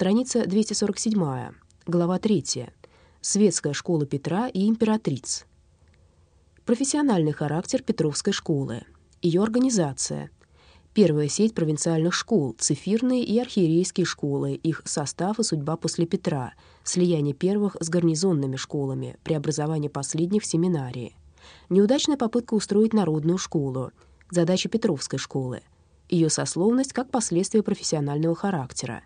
Страница 247, глава 3. Светская школа Петра и императриц. Профессиональный характер Петровской школы. Ее организация. Первая сеть провинциальных школ, цифирные и архиерейские школы, их состав и судьба после Петра, слияние первых с гарнизонными школами, преобразование последних в семинарии. Неудачная попытка устроить народную школу, задача Петровской школы, ее сословность как последствие профессионального характера.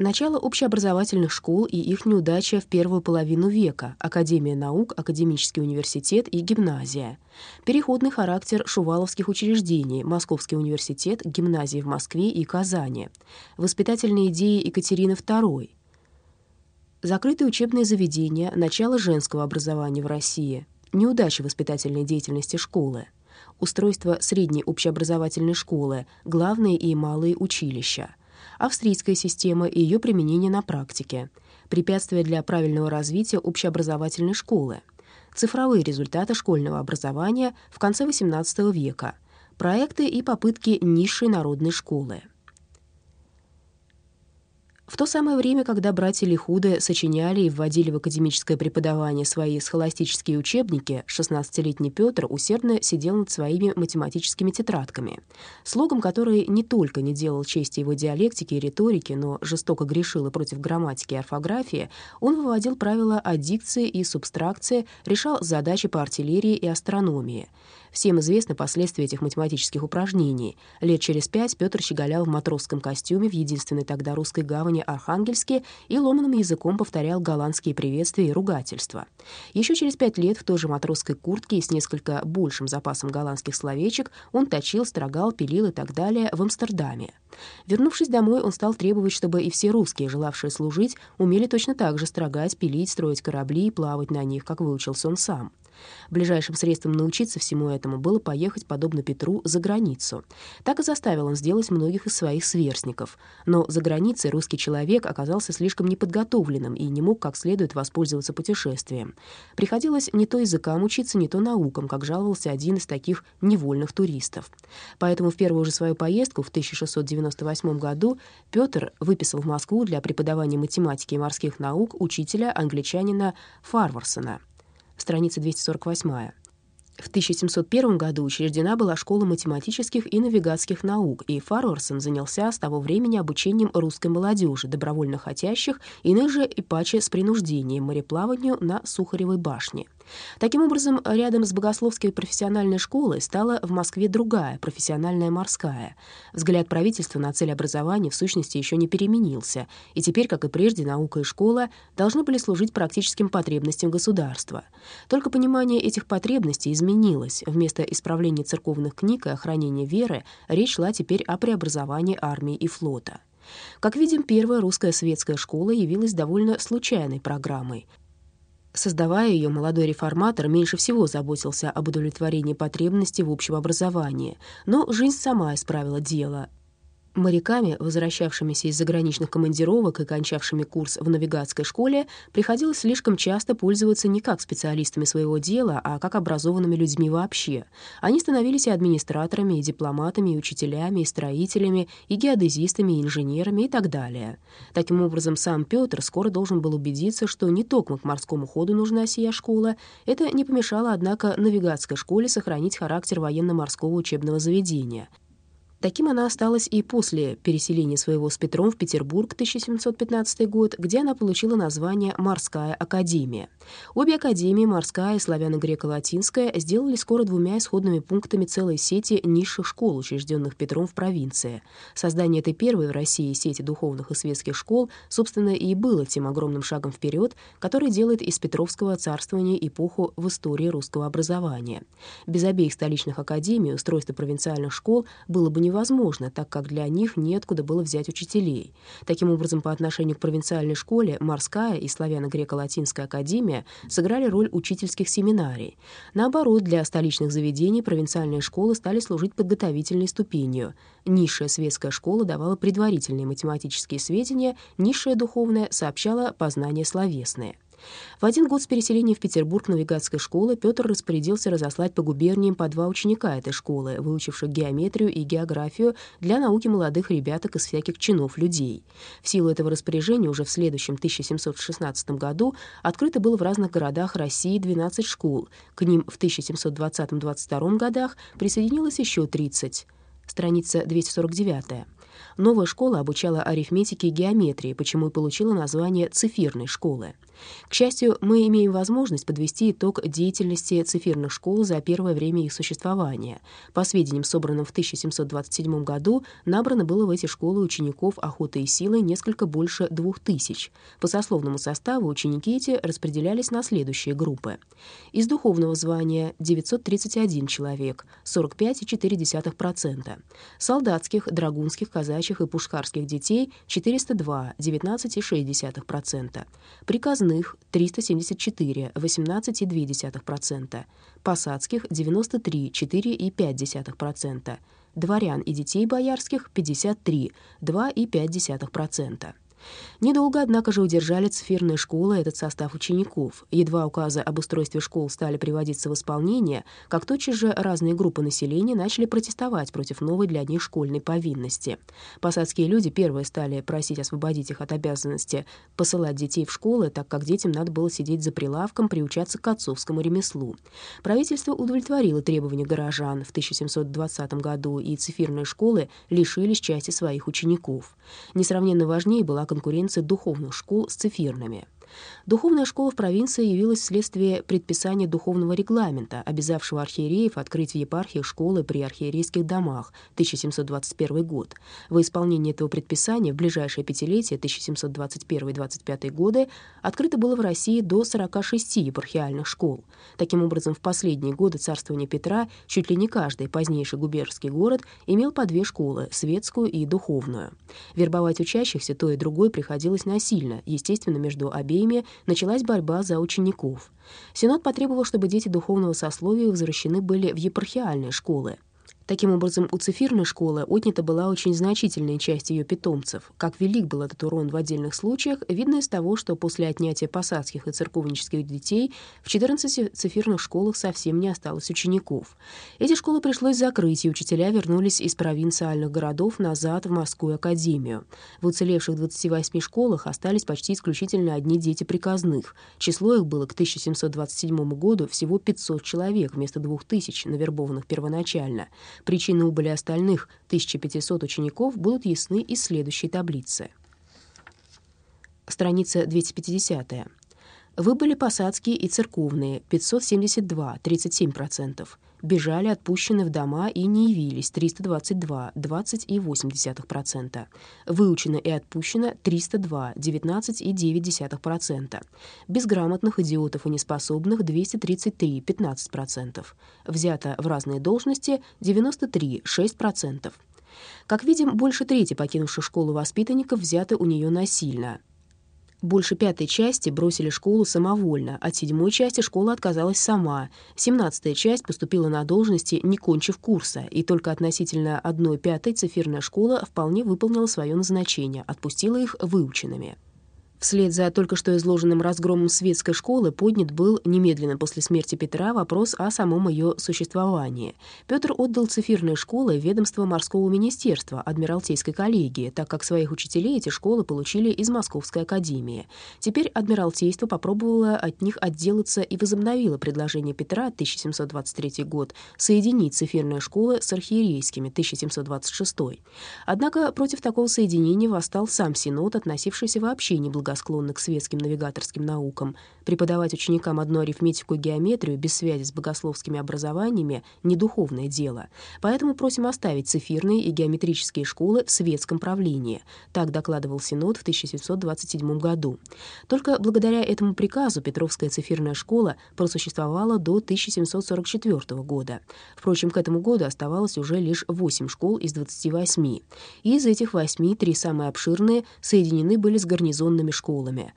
Начало общеобразовательных школ и их неудача в первую половину века, Академия наук, Академический университет и гимназия. Переходный характер шуваловских учреждений, Московский университет, гимназии в Москве и Казани. Воспитательные идеи Екатерины II. Закрытые учебные заведения, начало женского образования в России, неудача воспитательной деятельности школы. Устройство средней общеобразовательной школы, главные и малые училища австрийская система и ее применение на практике, препятствия для правильного развития общеобразовательной школы, цифровые результаты школьного образования в конце XVIII века, проекты и попытки низшей народной школы. В то самое время, когда братья Лихуды сочиняли и вводили в академическое преподавание свои схоластические учебники, 16-летний Петр усердно сидел над своими математическими тетрадками, слогом который не только не делал чести его диалектике и риторике, но жестоко грешил и против грамматики и орфографии, он выводил правила о дикции и субстракции, решал задачи по артиллерии и астрономии — Всем известны последствия этих математических упражнений. Лет через пять Петр щеголял в матросском костюме в единственной тогда русской гавани Архангельске и ломаным языком повторял голландские приветствия и ругательства. Еще через пять лет в той же матросской куртке и с несколько большим запасом голландских словечек он точил, строгал, пилил и так далее в Амстердаме. Вернувшись домой, он стал требовать, чтобы и все русские, желавшие служить, умели точно так же строгать, пилить, строить корабли и плавать на них, как выучился он сам. Ближайшим средством научиться всему этому было поехать, подобно Петру, за границу. Так и заставил он сделать многих из своих сверстников. Но за границей русский человек оказался слишком неподготовленным и не мог как следует воспользоваться путешествием. Приходилось не то языкам учиться, не то наукам, как жаловался один из таких невольных туристов. Поэтому в первую же свою поездку в 1698 году Петр выписал в Москву для преподавания математики и морских наук учителя англичанина Фарварсона страница 248. В 1701 году учреждена была школа математических и навигатских наук, и Фарварсон занялся с того времени обучением русской молодежи, добровольно хотящих, иных же и паче с принуждением мореплаванию на Сухаревой башне. Таким образом, рядом с богословской профессиональной школой стала в Москве другая, профессиональная морская. Взгляд правительства на цель образования в сущности еще не переменился, и теперь, как и прежде, наука и школа должны были служить практическим потребностям государства. Только понимание этих потребностей изменилось. Вместо исправления церковных книг и охранения веры речь шла теперь о преобразовании армии и флота. Как видим, первая русская светская школа явилась довольно случайной программой. Создавая ее, молодой реформатор меньше всего заботился об удовлетворении потребностей в общем образовании, но жизнь сама исправила дело. Моряками, возвращавшимися из заграничных командировок и кончавшими курс в навигатской школе, приходилось слишком часто пользоваться не как специалистами своего дела, а как образованными людьми вообще. Они становились и администраторами, и дипломатами, и учителями, и строителями, и геодезистами, и инженерами и так далее. Таким образом, сам Петр скоро должен был убедиться, что не только к морскому ходу нужна сия школа, это не помешало, однако, навигатской школе сохранить характер военно-морского учебного заведения — Таким она осталась и после переселения своего с Петром в Петербург 1715 год, где она получила название «Морская академия». Обе академии, морская и славяно-греко-латинская, сделали скоро двумя исходными пунктами целой сети низших школ, учрежденных Петром в провинции. Создание этой первой в России сети духовных и светских школ, собственно, и было тем огромным шагом вперед, который делает из Петровского царствования эпоху в истории русского образования. Без обеих столичных академий устройство провинциальных школ было бы не невозможно, так как для них неоткуда было взять учителей. Таким образом, по отношению к провинциальной школе морская и славяно-греко-латинская академия сыграли роль учительских семинарий. Наоборот, для столичных заведений провинциальные школы стали служить подготовительной ступенью. Низшая светская школа давала предварительные математические сведения, низшая духовная сообщала познания словесные. В один год с переселения в Петербург навигатской школы Петр распорядился разослать по губерниям по два ученика этой школы, выучивших геометрию и географию для науки молодых ребяток из всяких чинов людей. В силу этого распоряжения уже в следующем 1716 году открыто было в разных городах России 12 школ. К ним в 1720-22 годах присоединилось еще 30. Страница 249. Новая школа обучала арифметике и геометрии, почему и получила название «цифирной школы». К счастью, мы имеем возможность подвести итог деятельности цифирных школ за первое время их существования. По сведениям, собранным в 1727 году, набрано было в эти школы учеников охоты и силы несколько больше двух тысяч. По сословному составу ученики эти распределялись на следующие группы. Из духовного звания 931 человек, 45,4%. Солдатских, драгунских, казачьих и пушкарских детей 402, 19,6%. Приказных Крепостных — 374, 18,2%, посадских — 93, 4,5%, дворян и детей боярских — 53, 2,5%. Недолго, однако же, удержали цифирные школы этот состав учеников. Едва указы об устройстве школ стали приводиться в исполнение, как тотчас же разные группы населения начали протестовать против новой для них школьной повинности. Посадские люди первые стали просить освободить их от обязанности посылать детей в школы, так как детям надо было сидеть за прилавком, приучаться к отцовскому ремеслу. Правительство удовлетворило требования горожан в 1720 году, и цифирные школы лишились части своих учеников. Несравненно важнее была конкуренции духовных школ с цифирными. Духовная школа в провинции явилась вследствие предписания духовного регламента, обязавшего архиереев открыть в епархиях школы при архиерейских домах, 1721 год. В исполнение этого предписания в ближайшее пятилетие, 1721-25 годы, открыто было в России до 46 епархиальных школ. Таким образом, в последние годы царствования Петра чуть ли не каждый позднейший губернский город имел по две школы — светскую и духовную. Вербовать учащихся то и другой приходилось насильно, естественно, между обеими обеими началась борьба за учеников. Сенат потребовал, чтобы дети духовного сословия возвращены были в епархиальные школы. Таким образом, у цифирной школы отнята была очень значительная часть ее питомцев. Как велик был этот урон в отдельных случаях, видно из того, что после отнятия посадских и церковнических детей в 14 цифирных школах совсем не осталось учеников. Эти школы пришлось закрыть, и учителя вернулись из провинциальных городов назад в Морскую академию. В уцелевших 28 школах остались почти исключительно одни дети приказных. Число их было к 1727 году всего 500 человек вместо 2000, навербованных первоначально. Причины убыли остальных 1500 учеников будут ясны из следующей таблицы. Страница 250. Выбыли посадские и церковные — 572, 37%. Бежали, отпущены в дома и не явились — 322, 20,8%. Выучено и отпущено — 302, 19,9%. Безграмотных, идиотов и неспособных — 233, 15%. Взято в разные должности — 93, 6%. Как видим, больше трети покинувших школу воспитанников взяты у нее насильно. Больше пятой части бросили школу самовольно, от седьмой части школа отказалась сама, семнадцатая часть поступила на должности, не кончив курса, и только относительно одной пятой цифирная школа вполне выполнила свое назначение, отпустила их выученными. Вслед за только что изложенным разгромом светской школы поднят был немедленно после смерти Петра вопрос о самом ее существовании. Петр отдал цифирные школы ведомство морского министерства Адмиралтейской коллегии, так как своих учителей эти школы получили из Московской академии. Теперь Адмиралтейство попробовало от них отделаться и возобновило предложение Петра 1723 год соединить цифирные школы с архиерейскими 1726. Однако против такого соединения восстал сам Синод, относившийся вообще неблагоприятно благосклонны к светским навигаторским наукам. Преподавать ученикам одну арифметику и геометрию без связи с богословскими образованиями — не духовное дело. Поэтому просим оставить цифирные и геометрические школы в светском правлении. Так докладывал Синод в 1727 году. Только благодаря этому приказу Петровская цифирная школа просуществовала до 1744 года. Впрочем, к этому году оставалось уже лишь 8 школ из 28. Из этих 8 три самые обширные соединены были с гарнизонными школами.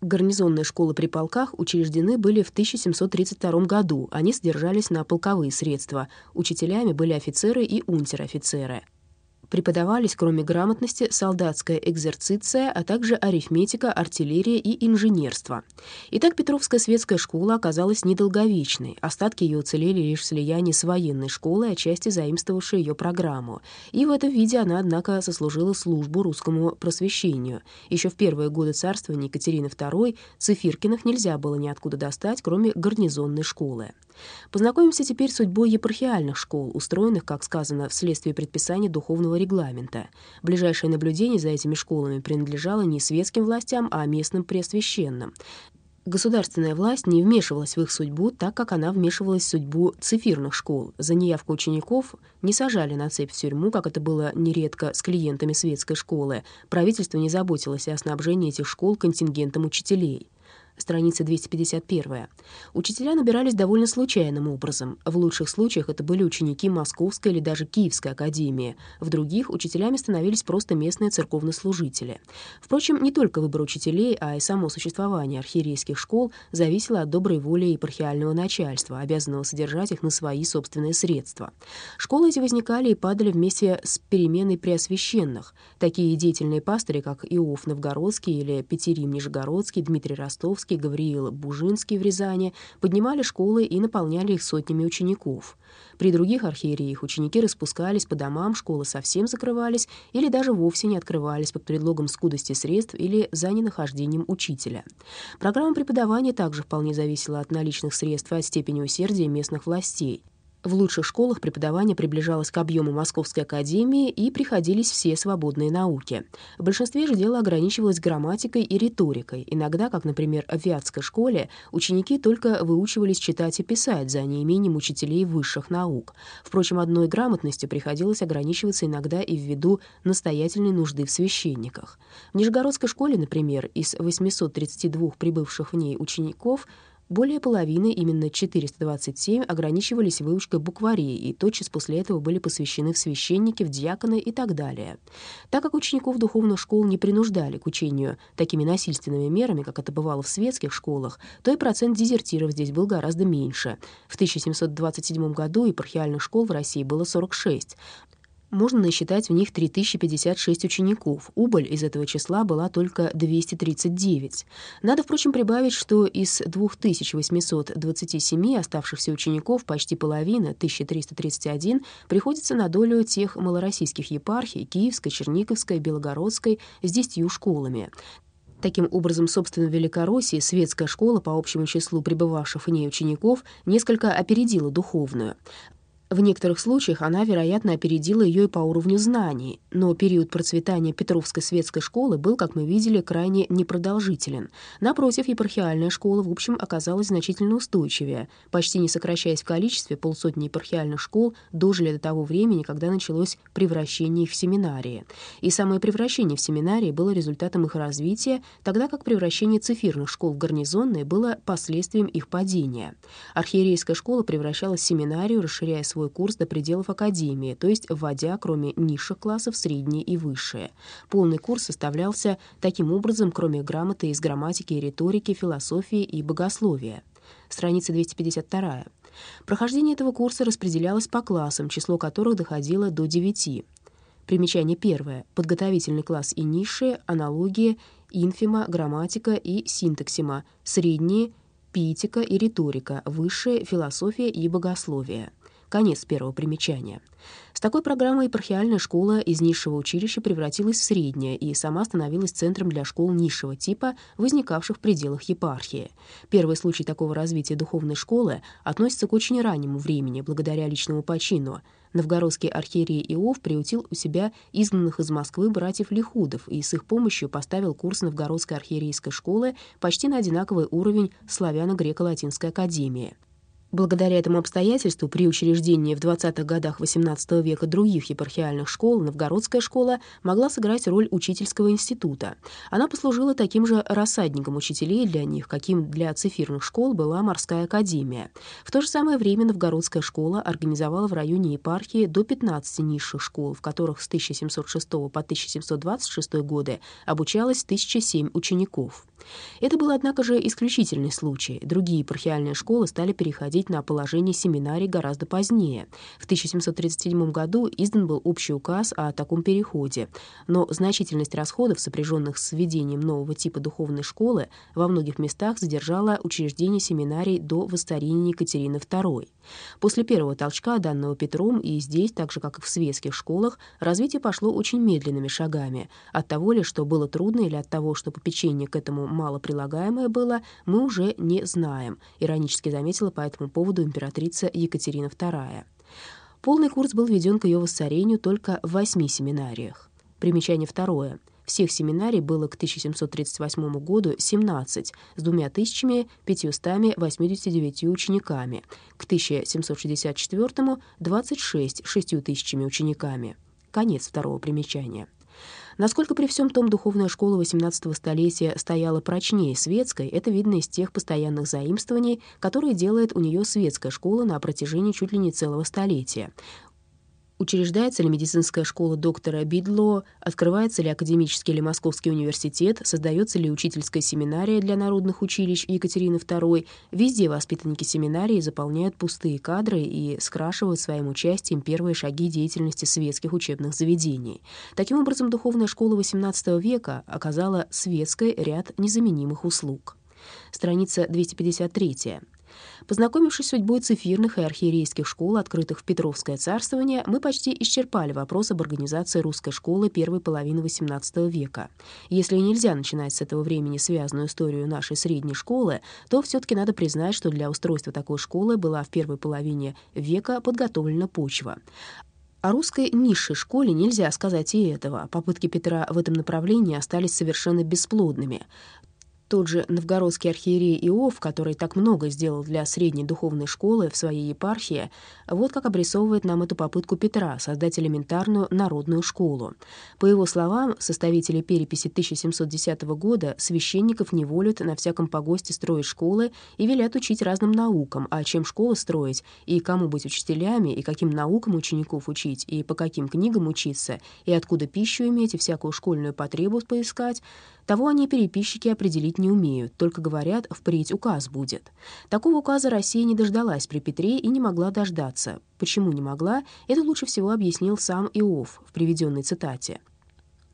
Гарнизонные школы при полках учреждены были в 1732 году. Они содержались на полковые средства. Учителями были офицеры и унтер-офицеры. Преподавались, кроме грамотности, солдатская экзерциция, а также арифметика, артиллерия и инженерство. Итак, Петровская светская школа оказалась недолговечной. Остатки ее уцелели лишь в слиянии с военной школой, отчасти заимствовавшей ее программу. И в этом виде она, однако, сослужила службу русскому просвещению. Еще в первые годы царствования Екатерины II Цифиркиных нельзя было ниоткуда достать, кроме гарнизонной школы. Познакомимся теперь с судьбой епархиальных школ, устроенных, как сказано, вследствие предписания духовного регламента. Ближайшее наблюдение за этими школами принадлежало не светским властям, а местным преосвященным. Государственная власть не вмешивалась в их судьбу, так как она вмешивалась в судьбу цифирных школ. За неявку учеников не сажали на цепь в тюрьму, как это было нередко с клиентами светской школы. Правительство не заботилось о снабжении этих школ контингентом учителей страница 251. Учителя набирались довольно случайным образом. В лучших случаях это были ученики Московской или даже Киевской академии. В других учителями становились просто местные церковнослужители. Впрочем, не только выбор учителей, а и само существование архиерейских школ зависело от доброй воли епархиального начальства, обязанного содержать их на свои собственные средства. Школы эти возникали и падали вместе с переменой преосвященных. Такие деятельные пастыри, как Иов Новгородский или Петерим Нижегородский, Дмитрий Ростовский, Высоцкий, Гавриил Бужинский в Рязани поднимали школы и наполняли их сотнями учеников. При других архиереях ученики распускались по домам, школы совсем закрывались или даже вовсе не открывались под предлогом скудости средств или за ненахождением учителя. Программа преподавания также вполне зависела от наличных средств и от степени усердия местных властей. В лучших школах преподавание приближалось к объему Московской академии и приходились все свободные науки. В большинстве же дело ограничивалось грамматикой и риторикой. Иногда, как, например, в Вятской школе, ученики только выучивались читать и писать за неимением учителей высших наук. Впрочем, одной грамотностью приходилось ограничиваться иногда и ввиду настоятельной нужды в священниках. В Нижегородской школе, например, из 832 прибывших в ней учеников — более половины, именно 427, ограничивались выучкой букварей и тотчас после этого были посвящены в священники, в диаконы и так далее. Так как учеников духовных школ не принуждали к учению такими насильственными мерами, как это бывало в светских школах, то и процент дезертиров здесь был гораздо меньше. В 1727 году епархиальных школ в России было 46 можно насчитать в них 3056 учеников. Убыль из этого числа была только 239. Надо, впрочем, прибавить, что из 2827 оставшихся учеников почти половина, 1331, приходится на долю тех малороссийских епархий Киевской, Черниговской, Белогородской с десятью школами. Таким образом, собственно, в Великороссии светская школа по общему числу пребывавших в ней учеников несколько опередила духовную. В некоторых случаях она, вероятно, опередила ее и по уровню знаний, но период процветания Петровской светской школы был, как мы видели, крайне непродолжителен. Напротив, епархиальная школа, в общем, оказалась значительно устойчивее. Почти не сокращаясь в количестве, полсотни епархиальных школ дожили до того времени, когда началось превращение их в семинарии. И самое превращение в семинарии было результатом их развития, тогда как превращение цифирных школ в гарнизонные было последствием их падения. Архиерейская школа превращалась в семинарию, расширяя свой свой курс до пределов академии, то есть вводя, кроме низших классов, средние и высшие. Полный курс составлялся таким образом, кроме грамоты из грамматики и риторики, философии и богословия. Страница 252. Прохождение этого курса распределялось по классам, число которых доходило до 9. Примечание первое. Подготовительный класс и низшие, аналогия, инфима, грамматика и синтаксима, средние, пиетика и риторика, высшие, философия и богословие. Конец первого примечания. С такой программой епархиальная школа из низшего училища превратилась в среднее и сама становилась центром для школ низшего типа, возникавших в пределах епархии. Первый случай такого развития духовной школы относится к очень раннему времени, благодаря личному почину. Новгородский архиерей Иов приутил у себя изгнанных из Москвы братьев Лихудов и с их помощью поставил курс Новгородской архиерейской школы почти на одинаковый уровень славяно-греко-латинской академии. Благодаря этому обстоятельству при учреждении в 20-х годах XVIII века других епархиальных школ Новгородская школа могла сыграть роль учительского института. Она послужила таким же рассадником учителей для них, каким для цифирных школ была морская академия. В то же самое время Новгородская школа организовала в районе епархии до 15 низших школ, в которых с 1706 по 1726 годы обучалось 1007 учеников. Это был, однако же, исключительный случай. Другие епархиальные школы стали переходить на положение семинарий гораздо позднее. В 1737 году издан был общий указ о таком переходе, но значительность расходов, сопряженных с введением нового типа духовной школы, во многих местах задержала учреждение семинарий до воцарения Екатерины II. После первого толчка, данного Петром, и здесь, так же, как и в светских школах, развитие пошло очень медленными шагами. От того ли, что было трудно, или от того, что попечение к этому мало прилагаемое было, мы уже не знаем, иронически заметила по этому поводу императрица Екатерина II. Полный курс был введен к ее воцарению только в восьми семинариях. Примечание второе. Всех семинарий было к 1738 году 17 с 2589 учениками, к 1764 — 26 с 6 тысячами учениками. Конец второго примечания. Насколько при всем том духовная школа XVIII столетия стояла прочнее светской, это видно из тех постоянных заимствований, которые делает у нее светская школа на протяжении чуть ли не целого столетия. Учреждается ли медицинская школа доктора Бидло, открывается ли академический или Московский университет, создается ли учительская семинария для народных училищ Екатерины II, везде воспитанники семинарии заполняют пустые кадры и скрашивают своим участием первые шаги деятельности светских учебных заведений. Таким образом, духовная школа XVIII века оказала светской ряд незаменимых услуг. Страница 253. Познакомившись с судьбой цифирных и архиерейских школ, открытых в Петровское царствование, мы почти исчерпали вопрос об организации русской школы первой половины XVIII века. Если нельзя начинать с этого времени связанную историю нашей средней школы, то все-таки надо признать, что для устройства такой школы была в первой половине века подготовлена почва. О русской низшей школе нельзя сказать и этого. Попытки Петра в этом направлении остались совершенно бесплодными. Тот же новгородский архиерей Иов, который так много сделал для средней духовной школы в своей епархии, вот как обрисовывает нам эту попытку Петра создать элементарную народную школу. По его словам, составители переписи 1710 года священников не волят на всяком погосте строить школы и велят учить разным наукам, а чем школы строить, и кому быть учителями, и каким наукам учеников учить, и по каким книгам учиться, и откуда пищу иметь, и всякую школьную потребу поискать, того они, переписчики, определить не умеют, только говорят, впредь указ будет. Такого указа Россия не дождалась при Петре и не могла дождаться. Почему не могла, это лучше всего объяснил сам Иов в приведенной цитате.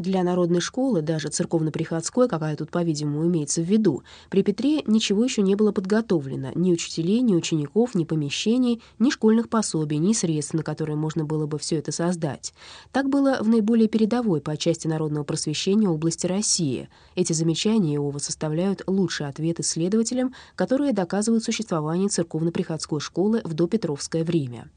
Для народной школы, даже церковно-приходской, какая тут, по-видимому, имеется в виду, при Петре ничего еще не было подготовлено, ни учителей, ни учеников, ни помещений, ни школьных пособий, ни средств, на которые можно было бы все это создать. Так было в наиболее передовой по части народного просвещения области России. Эти замечания Иова составляют лучший ответ исследователям, которые доказывают существование церковно-приходской школы в допетровское время.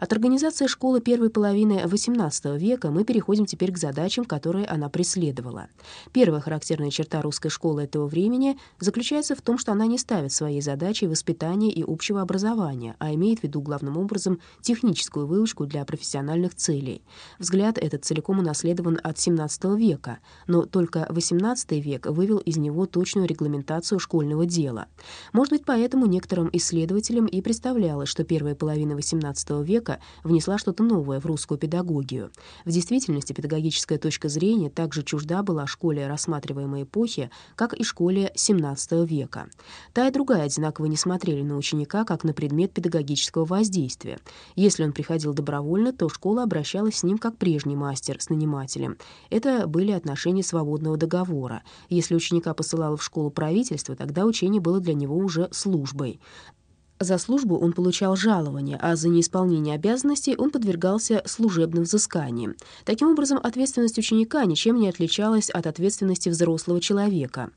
От организации школы первой половины XVIII века мы переходим теперь к задачам, которые она преследовала. Первая характерная черта русской школы этого времени заключается в том, что она не ставит своей задачей воспитания и общего образования, а имеет в виду главным образом техническую выучку для профессиональных целей. Взгляд этот целиком унаследован от XVII века, но только XVIII век вывел из него точную регламентацию школьного дела. Может быть, поэтому некоторым исследователям и представлялось, что первая половина XVIII века внесла что-то новое в русскую педагогию. В действительности педагогическая точка зрения зрения также чужда была школе рассматриваемой эпохи, как и школе XVII века. Та и другая одинаково не смотрели на ученика как на предмет педагогического воздействия. Если он приходил добровольно, то школа обращалась с ним как прежний мастер с нанимателем. Это были отношения свободного договора. Если ученика посылало в школу правительство, тогда учение было для него уже службой. За службу он получал жалование, а за неисполнение обязанностей он подвергался служебным взысканиям. Таким образом, ответственность ученика ничем не отличалась от ответственности взрослого человека.